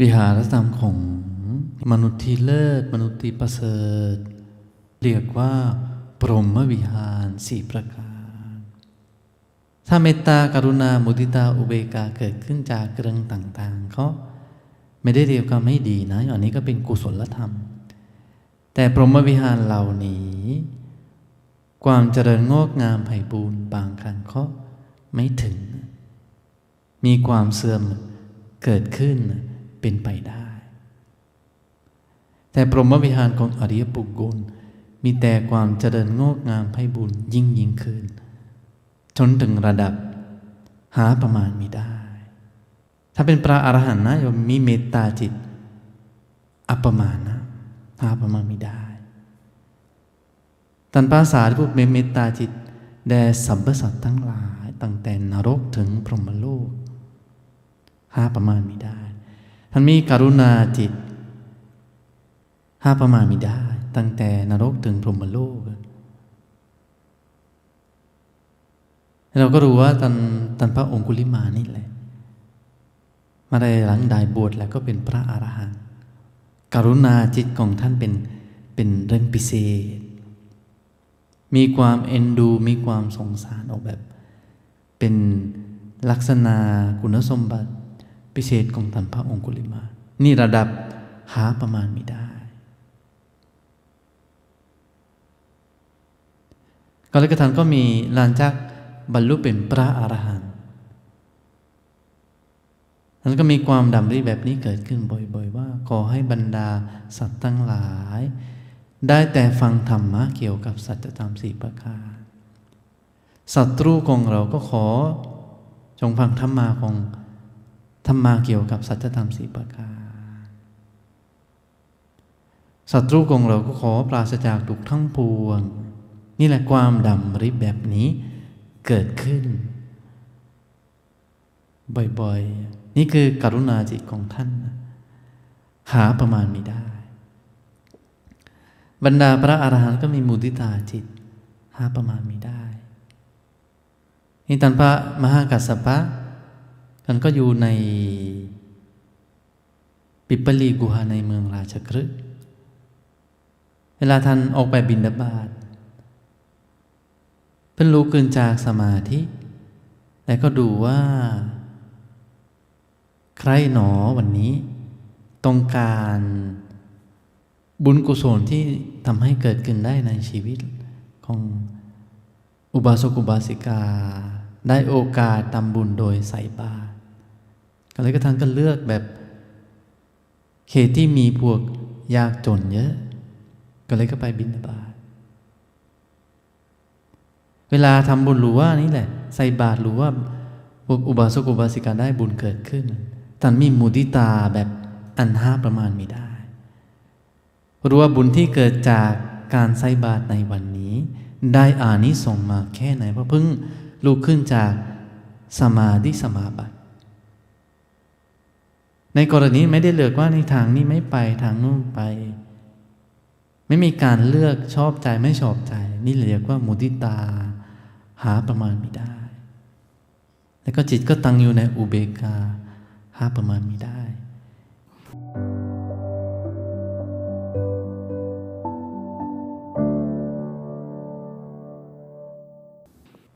วิหารธรรมของมนุษย์ที่เลิศมนุษย์ที่ประเสริฐ เรียกว่าปรหมวิหารสี่ประการ ถ้าเมตตากรุณามุทิตาอุเบกขาเกิดขึ้นจากเรื่องต่างๆเขาไม่ได้เรียกว่าไม่ดีนะอันนี้ก็เป็นกุศลธรรม แต่ปรหมวิหารเหล่านี้ ความเจริญงอกงามไผ่บูรณ์บางครั้งเขาไม่ถึง มีความเสื่อมเกิดขึ้น เป็นไปได้ แต่ปรหมวิหารของอริยบุคคลมีแต่ความเจริญงอกงามไพ่บุญยิ่งยิ่งขึ้นจนถึงระดับหาประมาณไม่ได้ ถ้าเป็นพระอรหันต์นะโยมมีเมตตาจิต อัปประมาณนะหาประมาณไม่ได้ตันภาษาที่พูดเมตตาจิตแด่สัมปสัตว์ทั้งหลายตั้งแต่นรกถึงพรหมโลกหาประมาณไม่ได้ ท่านมีกรุณาจิตห้าประมาณไม่ได้ตั้งแต่นรกถึงพรหมโลก เราก็รู้ว่าตันตันพระองคุลิมานี่แหละ มาได้หลังได้บวชแล้วก็เป็นพระอรหันต์กรุณาจิตของท่านเป็นเป็นเรื่องพิเศษ มีความเอ็นดู มีความสงสารออกแบบ เป็นลักษณะคุณสมบัติ พิเศษของท่านพระองคุลิมา นี่ระดับหาประมาณไม่ได้ก็เลกระทันก็มีลานจากบรรลุเป็นพระอรหันต์นั้นก็มีความดำริแบบนี้เกิดขึ้นบ่อย ๆ ว่าขอให้บรรดาสัตว์ทั้งหลาย ได้แต่ฟังธรรมะเกี่ยวกับสัจธรรมสี่ประการศัตรูของเราก็ขอจงฟังธรรมาของ ธรรมาเกี่ยวกับสัจธรรมสีประการศัตรูของเราก็ขอปราศจากทุกทั้งปวง นี่แหละความดำริแบบนี้เกิดขึ้น บ่อยๆ นี่คือกรุณาจิตของท่าน หาประมาณไม่ได้ บรรดาพระอรหันต์ก็มีมุติตาจิต หาประมาณไม่ได้นี่ตันพระมหากัสสปะ ท่านก็อยู่ในปิปลีกุหาในเมืองราชกฤห์เวลาท่านออกไปบินดาบาตเพิ่นลุกขึ้นจากสมาธิแล้วก็ดูว่า ใครหนอวันนี้ต้องการบุญกุศลที่ทำให้เกิดขึ้นได้ในชีวิตของอุบาสกอุบาสิกา ได้โอกาสทำบุญโดยใส่บาตร ก็เลยกระทั่งก็เลือกแบบ เขตที่มีพวกยากจนเยอะ ก็เลยก็ไปบินบาตเวลาทำบุญรู้ว่านี่แหละ ใส่บาตรรู้ว่าพวกอุบาสกอุบาสิกาได้บุญเกิดขึ้นท่านมีมุติตาแบบอันห้าประมาณไม่ได้รู้ว่าบุญที่เกิดจากการใส่บาตรในวันนี้ ได้อานิสงส์มาแค่ไหนเพราะเพิ่งลุกขึ้นจากสมาธิสมาบัติ ในกรณีไม่ได้เลือกว่าในทางนี้ไม่ไปทางนู้นไป ไม่มีการเลือกชอบใจไม่ชอบใจ นี่เรียกว่ามุติตา หาประมาณไม่ได้ แล้วก็จิตก็ตั้งอยู่ในอุเบกขาหาประมาณไม่ได้